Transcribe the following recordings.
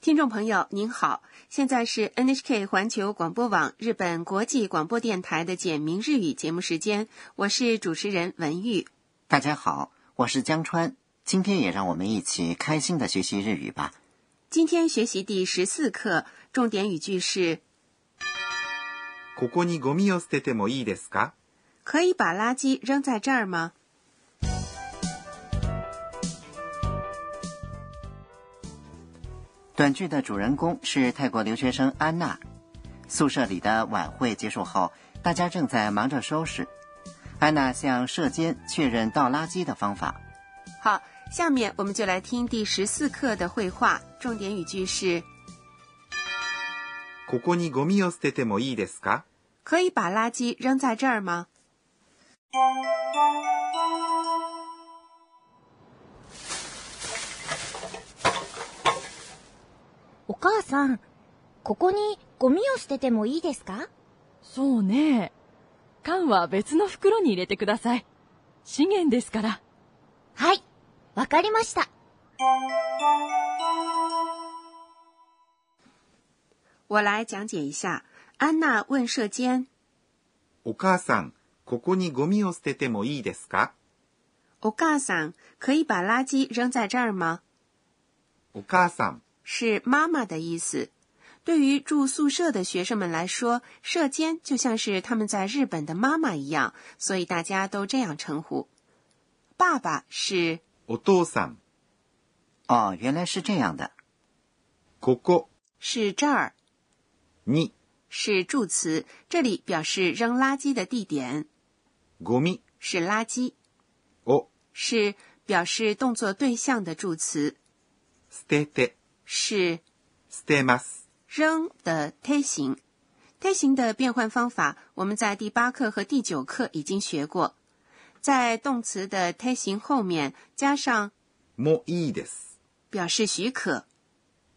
听众朋友您好，现在是 NHK 环球广播网日本国际广播电台的简明日语节目时间，我是主持人文玉。大家好，我是江川，今天也让我们一起开心的学习日语吧。今天学习第十四课，重点语句是ここにゴミを捨ててもいいですか可以把垃圾扔在这儿吗？ 短剧的主人公是泰国留学生安娜。宿舍里的晚会结束后，大家正在忙着收拾。安娜向舍监确认倒垃圾的方法。好，下面我们就来听第十四课的绘画，重点语句是ここにゴミを捨ててもいいですか可以把垃圾扔在这儿吗？ お母さん、ここにゴミを捨ててもいいですか？そうね。缶は別の袋に入れてください。資源ですから。はい、わかりました。我来讲解一下。安娜问舍监お母さん、ここにゴミを捨ててもいいですか？お母さん可以把垃圾扔在这儿吗？お母さん、是妈妈的意思。对于住宿舍的学生们来说，舍监就像是他们在日本的妈妈一样，所以大家都这样称呼。爸爸是お父さん、哦，原来是这样的。ここ是这儿，に是助词，这里表示扔垃圾的地点。ゴミ是垃圾，を是表示动作对象的助词，捨てて、 是捨てます。扔的推形。推形的变换方法，我们在第八课和第九课已经学过。在动词的推形后面加上もいいです。表示许可，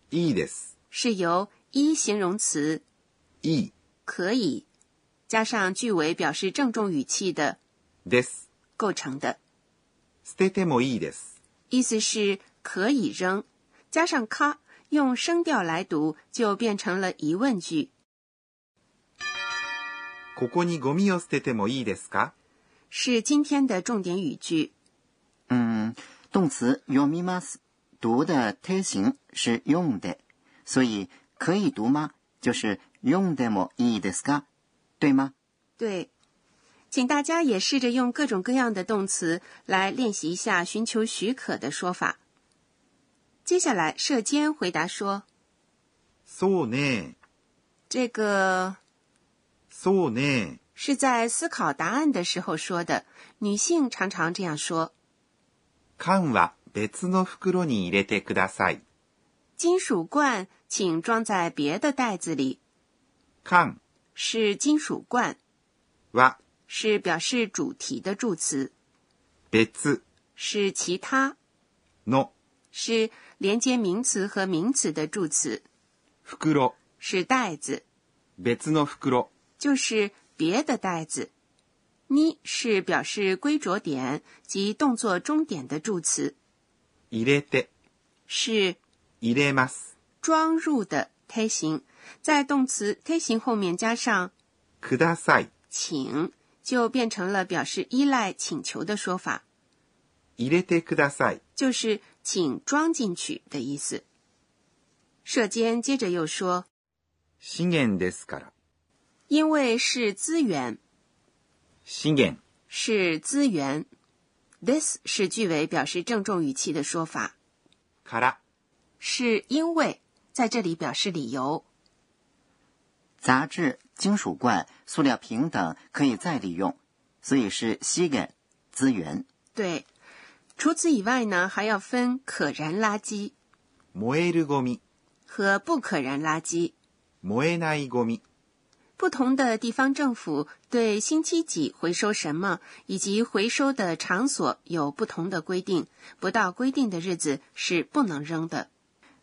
いいです。是由一形容词いい可以加上句尾表示郑重语气的です。构成的。捨ててもいいです。意思是可以扔，加上咔， 用声调来读就变成了疑问句。ここにゴミを捨ててもいいですか是今天的重点语句。嗯，动词 yomimas 读的推形是用的，所以可以读吗？就是用的么いいですか？对吗？对，请大家也试着用各种各样的动词来练习一下寻求许可的说法。 接下来，舍监回答说そうね。：“这个そうね。是在思考答案的时候说的，女性常常这样说。缶は別の袋に入れてください。金属罐请装在别的袋子里，缶是金属罐，は是表示主题的助词，別是其他，の 是连接名词和名词的助词，袋。是袋子。”別の袋。就是别的袋子。ni 是表示归着点及动作终点的助词，入れて、是入れます。装入的推形，在动词推形后面加上ください。请，就变成了表示依赖请求的说法，入れてください。 就是请装进去的意思。舍监接着又说，資源ですから。因为是资源，資源、是资源。this 是句尾表示郑重语气的说法。から、是因为在这里表示理由。杂志、金属罐、塑料瓶等可以再利用，所以是資源资源。对， 除此以外呢，还要分可燃垃圾燃えるゴミ、和不可燃垃圾。燃えないゴミ。不同的地方政府对星期几回收什么以及回收的场所有不同的规定，不到规定的日子是不能扔的。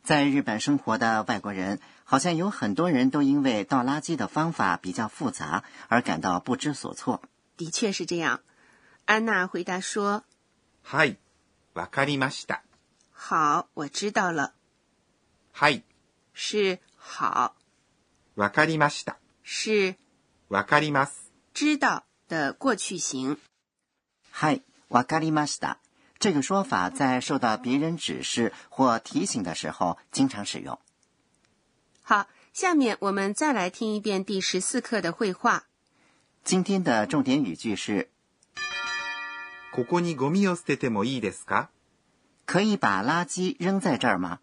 在日本生活的外国人，好像有很多人都因为倒垃圾的方法比较复杂而感到不知所措。的确是这样。安娜回答说はい、 わかりました。：“好，我知道了。はい、” 是好，わかりました。是わかります。知道的过去形。嗨，わかりました。这个说法在受到别人指示或提醒的时候经常使用。好，下面我们再来听一遍第十四课的绘画。今天的重点语句是： ここにゴミを捨ててもいいですか？可以把垃圾扔在这儿吗？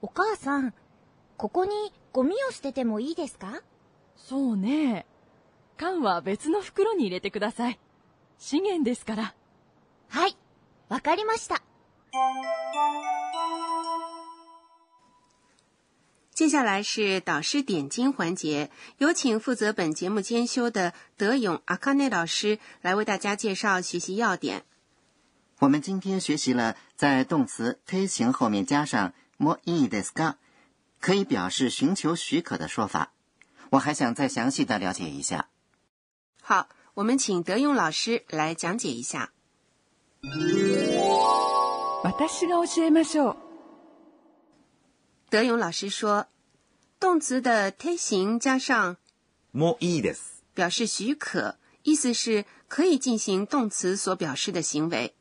お母さん、ここにゴミを捨ててもいいですか？そうね。缶は別の袋に入れてください。資源ですから。はい、わかりました。接下来是导师点睛环节，有请负责本节目监修的德勇阿卡内老师来为大家介绍学习要点。我们今天学习了在动词推形后面加上 mo i des ka，可以表示寻求许可的说法。我还想再详细的了解一下。好，我们请德勇老师来讲解一下。私が教えましょう。 德勇老师说，动词的推形加上もういいです。表示许可，意思是可以进行动词所表示的行为。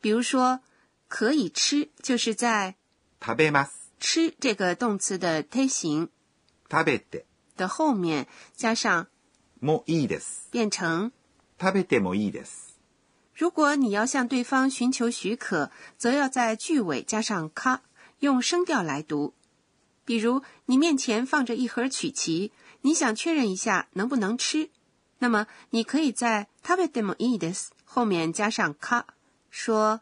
比如说，可以吃，就是在食べます。吃这个动词的推形食べて的后面加上もいいです。变成。食べてもいいです。如果你要向对方寻求许可，则要在句尾加上“咔”，用声调来读。 比如，你面前放着一盒曲奇，你想确认一下能不能吃，那么你可以在“食べてもいいです”后面加上“咔”，说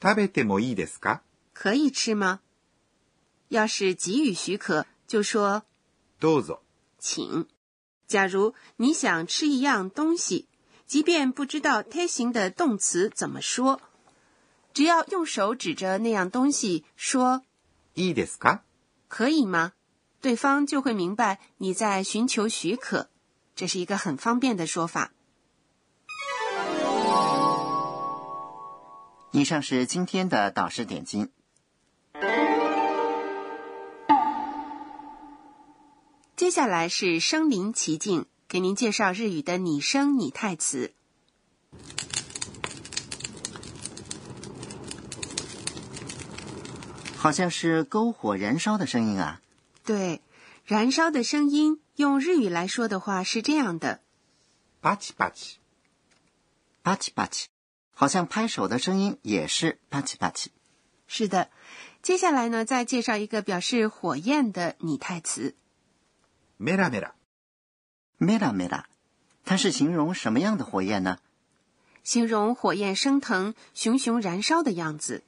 食べてもいいですか“可以吃吗？”要是给予许可，就说どうぞ。 “请”。假如你想吃一样东西，即便不知道贴形的动词怎么说，只要用手指着那样东西说いいですか“ 可以吗”，对方就会明白你在寻求许可。这是一个很方便的说法。以上是今天的导师点睛。接下来是身临其境，给您介绍日语的拟声拟态词。好像是篝火燃烧的声音啊！对，燃烧的声音用日语来说的话是这样的。パチパチ。啪叽啪叽，好像拍手的声音也是啪叽啪叽。是的，接下来呢，再介绍一个表示火焰的拟态词。メラメラ。メラメラ，它是形容什么样的火焰呢？形容火焰升腾、熊熊燃烧的样子，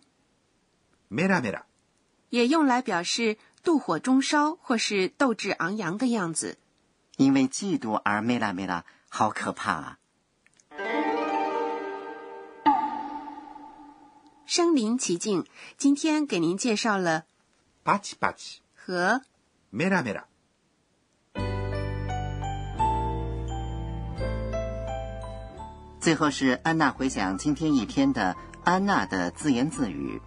メラメラ。 也用来表示妒火中烧或是斗志昂扬的样子。因为嫉妒而メラメラ，好可怕啊！身临其境，今天给您介绍了パチパチ。和メラメラ。最后是安娜回想今天一天的安娜的自言自语。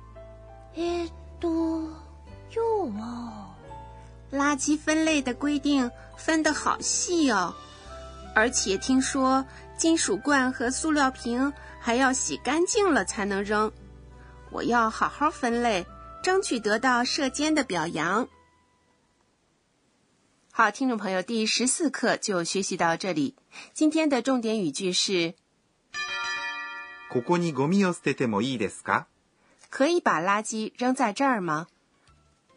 えーっと、今日は、垃圾分类的规定分得好细哦，而且听说金属罐和塑料瓶还要洗干净了才能扔。我要好好分类，争取得到社监的表扬。好，听众朋友，第十四课就学习到这里。今天的重点语句是：ここにゴミを捨ててもいいですか 可以把垃圾扔在这儿吗？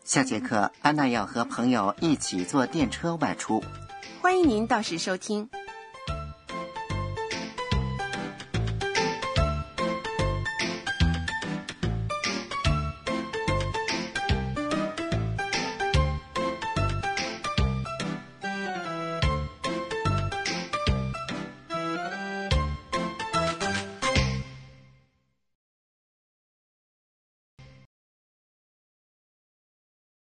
下节课，安娜要和朋友一起坐电车外出。欢迎您到时收听。